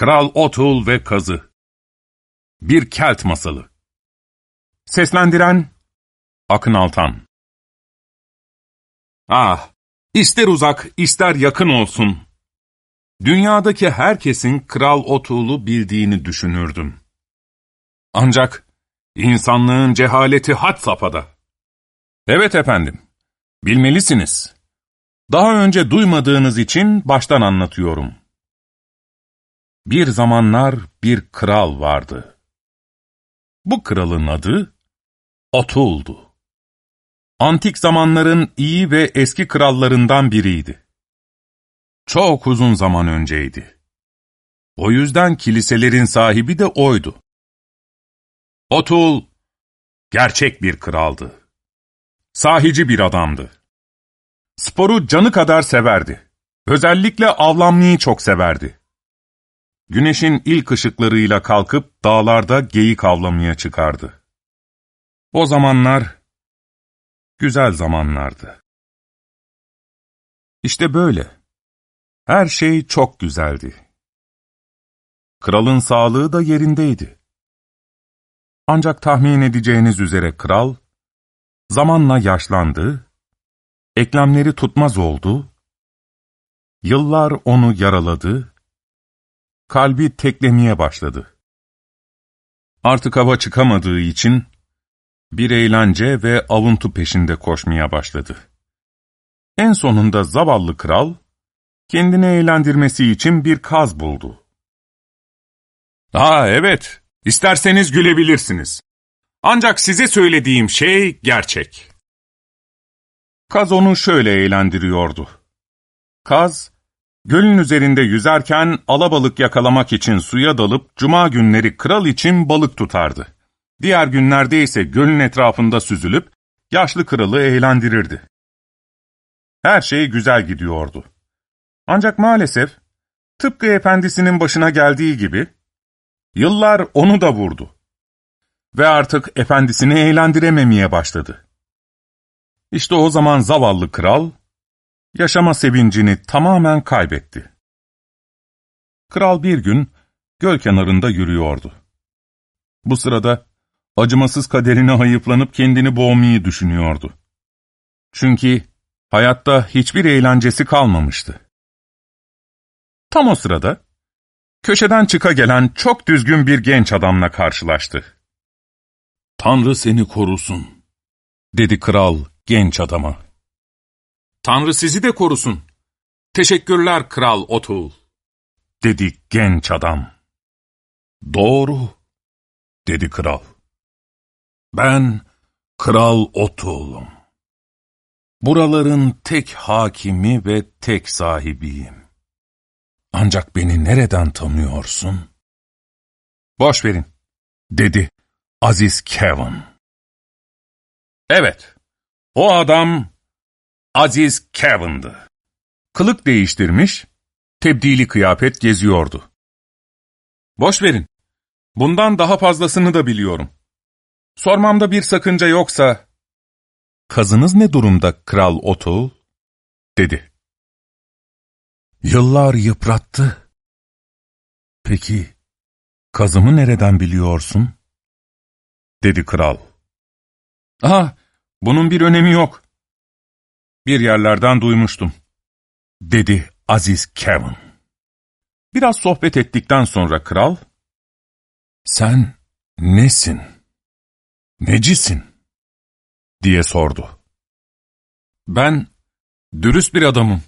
Kral Otul ve Kazı Bir Kelt Masalı Seslendiren Akın Altan Ah! ister uzak, ister yakın olsun. Dünyadaki herkesin Kral Otul'u bildiğini düşünürdüm. Ancak insanlığın cehaleti had safhada. Evet efendim, bilmelisiniz. Daha önce duymadığınız için baştan anlatıyorum. Bir zamanlar bir kral vardı. Bu kralın adı Otul'du. Antik zamanların iyi ve eski krallarından biriydi. Çok uzun zaman önceydi. O yüzden kiliselerin sahibi de oydu. Otul, gerçek bir kraldı. Sahici bir adamdı. Sporu canı kadar severdi. Özellikle avlanmayı çok severdi. Güneşin ilk ışıklarıyla kalkıp dağlarda geyik avlamaya çıkardı. O zamanlar güzel zamanlardı. İşte böyle. Her şey çok güzeldi. Kralın sağlığı da yerindeydi. Ancak tahmin edeceğiniz üzere kral, zamanla yaşlandı, eklemleri tutmaz oldu, yıllar onu yaraladı, kalbi teklemeye başladı. Artık hava çıkamadığı için bir eğlence ve avuntu peşinde koşmaya başladı. En sonunda zavallı kral, kendini eğlendirmesi için bir kaz buldu. ''Aa evet, isterseniz gülebilirsiniz. Ancak size söylediğim şey gerçek.'' Kaz onu şöyle eğlendiriyordu. Kaz, Gölün üzerinde yüzerken alabalık yakalamak için suya dalıp cuma günleri kral için balık tutardı. Diğer günlerde ise gölün etrafında süzülüp yaşlı kralı eğlendirirdi. Her şey güzel gidiyordu. Ancak maalesef tıpkı efendisinin başına geldiği gibi yıllar onu da vurdu. Ve artık efendisini eğlendirememeye başladı. İşte o zaman zavallı kral yaşama sevincini tamamen kaybetti. Kral bir gün göl kenarında yürüyordu. Bu sırada acımasız kaderine hayıflanıp kendini boğmayı düşünüyordu. Çünkü hayatta hiçbir eğlencesi kalmamıştı. Tam o sırada köşeden çıka gelen çok düzgün bir genç adamla karşılaştı. ''Tanrı seni korusun.'' dedi kral genç adama. Tanrı sizi de korusun. Teşekkürler Kral Otul, dedi genç adam. Doğru, dedi kral. Ben Kral Otul'um. Buraların tek hakimi ve tek sahibiyim. Ancak beni nereden tanıyorsun? Boş verin, dedi Aziz Kevin. Evet, o adam Aziz Kevin'dı. Kılık değiştirmiş, tebdili kıyafet geziyordu. Boş verin. Bundan daha fazlasını da biliyorum. Sormamda bir sakınca yoksa... Kazınız ne durumda Kral Otul? dedi. Yıllar yıprattı. Peki, kazımı nereden biliyorsun? dedi kral. Aha, bunun bir önemi yok. Bir yerlerden duymuştum, dedi Aziz Kevin. Biraz sohbet ettikten sonra kral, sen nesin, necisin diye sordu. Ben dürüst bir adamım,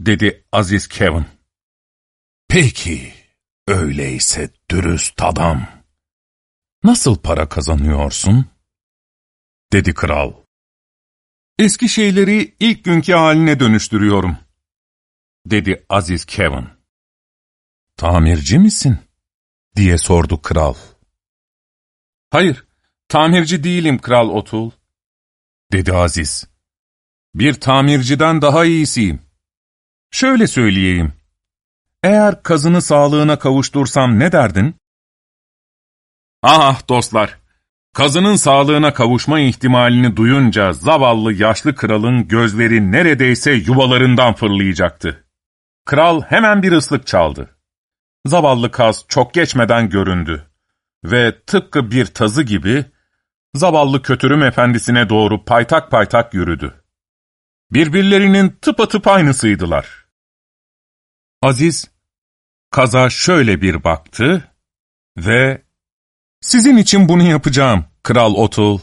dedi Aziz Kevin. Peki, öyleyse dürüst adam. Nasıl para kazanıyorsun? dedi kral. Eski şeyleri ilk günkü haline dönüştürüyorum, dedi Aziz Kevin. Tamirci misin? diye sordu kral. Hayır, tamirci değilim Kral Otul, dedi Aziz. Bir tamirciden daha iyisiyim. Şöyle söyleyeyim. Eğer kazını sağlığına kavuştursam ne derdin? Ah dostlar, Kazının sağlığına kavuşma ihtimalini duyunca zavallı yaşlı kralın gözleri neredeyse yuvalarından fırlayacaktı. Kral hemen bir ıslık çaldı. zavallı kaz çok geçmeden göründü ve tıpkı bir tazı gibi zavallı kötürüm efendisine doğru paytak paytak yürüdü. Birbirlerinin tıpatıp aynısıydılar. Aziz, kaza şöyle bir baktı ve ''Sizin için bunu yapacağım, Kral Otul.''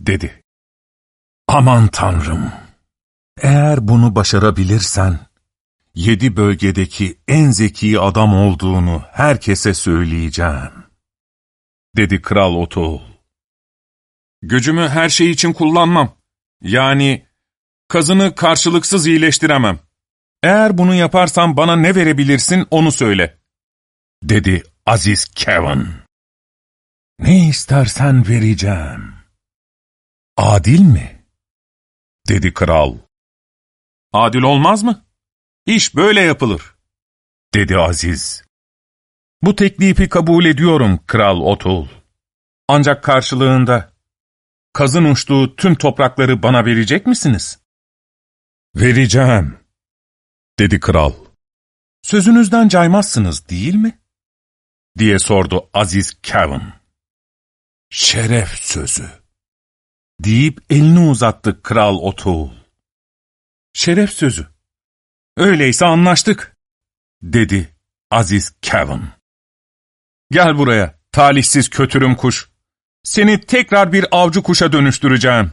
dedi. ''Aman Tanrım! Eğer bunu başarabilirsen, yedi bölgedeki en zeki adam olduğunu herkese söyleyeceğim.'' dedi Kral Otul. ''Gücümü her şey için kullanmam. Yani kazını karşılıksız iyileştiremem. Eğer bunu yaparsan bana ne verebilirsin onu söyle.'' dedi Aziz Kevin. ''Ne istersen vereceğim.'' ''Adil mi?'' dedi kral. ''Adil olmaz mı? İş böyle yapılır.'' dedi Aziz. ''Bu teklifi kabul ediyorum Kral Otul. Ancak karşılığında kazın uçtuğu tüm toprakları bana verecek misiniz?'' ''Vereceğim.'' dedi kral. ''Sözünüzden caymazsınız değil mi?'' diye sordu Aziz Kevin. ''Şeref sözü.'' deyip elini uzattı Kral Otul. ''Şeref sözü. Öyleyse anlaştık.'' dedi Aziz Kevin. ''Gel buraya, talihsiz kötürüm kuş. Seni tekrar bir avcı kuşa dönüştüreceğim.''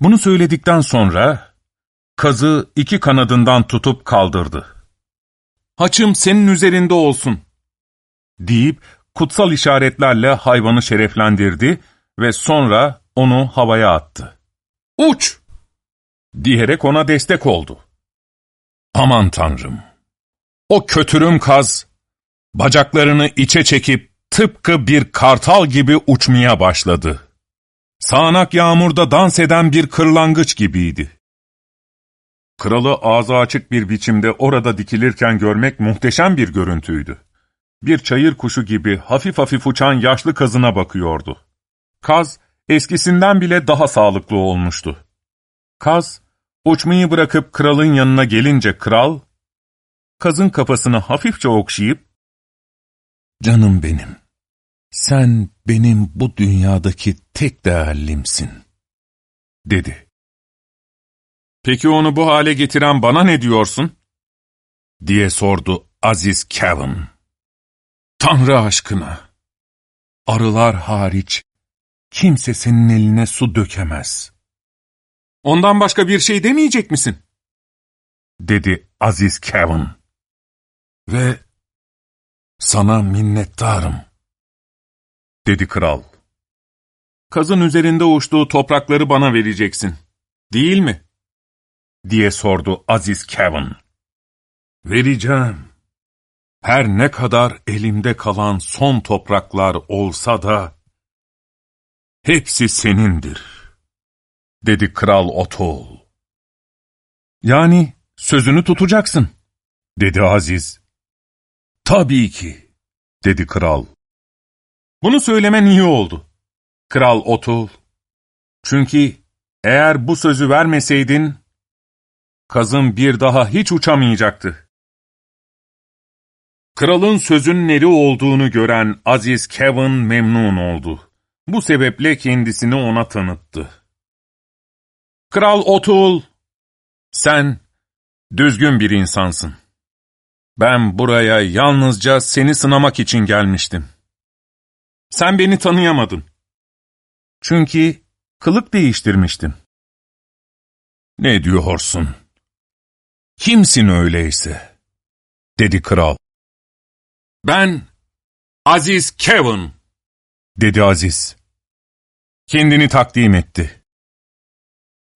Bunu söyledikten sonra kazı iki kanadından tutup kaldırdı. ''Haçım senin üzerinde olsun.'' deyip kutsal işaretlerle hayvanı şereflendirdi ve sonra onu havaya attı. ''Uç!'' diyerek ona destek oldu. Aman tanrım! O kötürüm kaz, bacaklarını içe çekip tıpkı bir kartal gibi uçmaya başladı. Sağanak yağmurda dans eden bir kırlangıç gibiydi. Kralı ağzı açık bir biçimde orada dikilirken görmek muhteşem bir görüntüydü. Bir çayır kuşu gibi hafif hafif uçan yaşlı kazına bakıyordu. Kaz, eskisinden bile daha sağlıklı olmuştu. Kaz, uçmayı bırakıp kralın yanına gelince kral, kazın kafasını hafifçe okşayıp, ''Canım benim, sen benim bu dünyadaki tek değerlimsin.'' dedi. ''Peki onu bu hale getiren bana ne diyorsun?'' diye sordu Aziz Kevin. ''Tanrı aşkına, arılar hariç kimse senin eline su dökemez. Ondan başka bir şey demeyecek misin? Dedi Aziz Kevin. Ve sana minnettarım. Dedi kral. Kazın üzerinde uçtuğu toprakları bana vereceksin. Değil mi? Diye sordu Aziz Kevin. Vereceğim. Her ne kadar elimde kalan son topraklar olsa da, hepsi senindir, dedi Kral Otol. Yani sözünü tutacaksın, dedi Aziz. Tabii ki, dedi kral. Bunu söylemen iyi oldu, Kral Otol. Çünkü eğer bu sözü vermeseydin, kazın bir daha hiç uçamayacaktı. Kralın sözün neri olduğunu gören Aziz Kevin memnun oldu. Bu sebeple kendisini ona tanıttı. Kral Otul, sen düzgün bir insansın. Ben buraya yalnızca seni sınamak için gelmiştim. Sen beni tanıyamadın. Çünkü kılık değiştirmiştim. Ne diyorsun? Kimsin öyleyse? dedi kral. Ben Aziz Kevin dedi Aziz. Kendini takdim etti.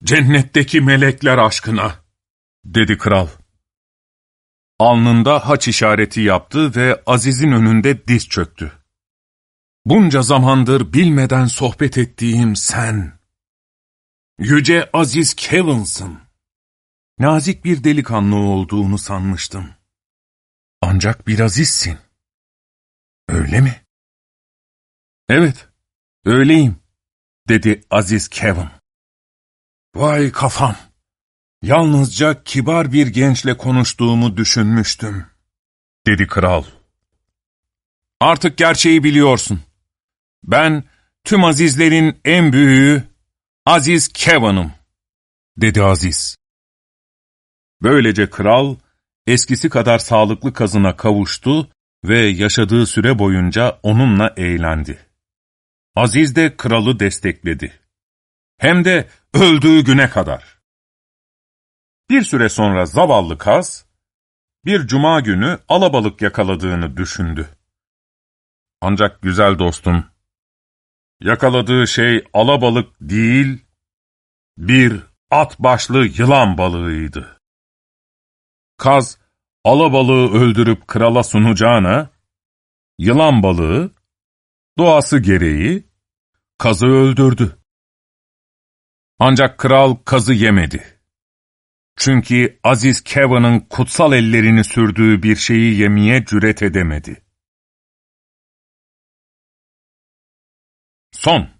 Cennetteki melekler aşkına, dedi kral. Alnında haç işareti yaptı ve Aziz'in önünde diz çöktü. Bunca zamandır bilmeden sohbet ettiğim sen, Yüce Aziz Kevin'sın. Nazik bir delikanlı olduğunu sanmıştım. Ancak bir azizsin. Öyle mi? Evet, öyleyim, dedi Aziz Kevin. Vay kafam! Yalnızca kibar bir gençle konuştuğumu düşünmüştüm. dedi kral. Artık gerçeği biliyorsun. Ben tüm azizlerin en büyüğü Aziz Kevan'ım, dedi Aziz. Böylece kral, eskisi kadar sağlıklı kazına kavuştu ve yaşadığı süre boyunca onunla eğlendi. Aziz de kralı destekledi. Hem de öldüğü güne kadar. Bir süre sonra zavallı kaz, bir cuma günü alabalık yakaladığını düşündü. Ancak güzel dostum, yakaladığı şey alabalık değil, bir at başlı yılan balığıydı. Kaz, alabalığı öldürüp krala sunacağına, yılan balığı, doğası gereği, kazı öldürdü. Ancak kral kazı yemedi. Çünkü Aziz Kevin'ın kutsal ellerini sürdüğü bir şeyi yemeye cüret edemedi. Son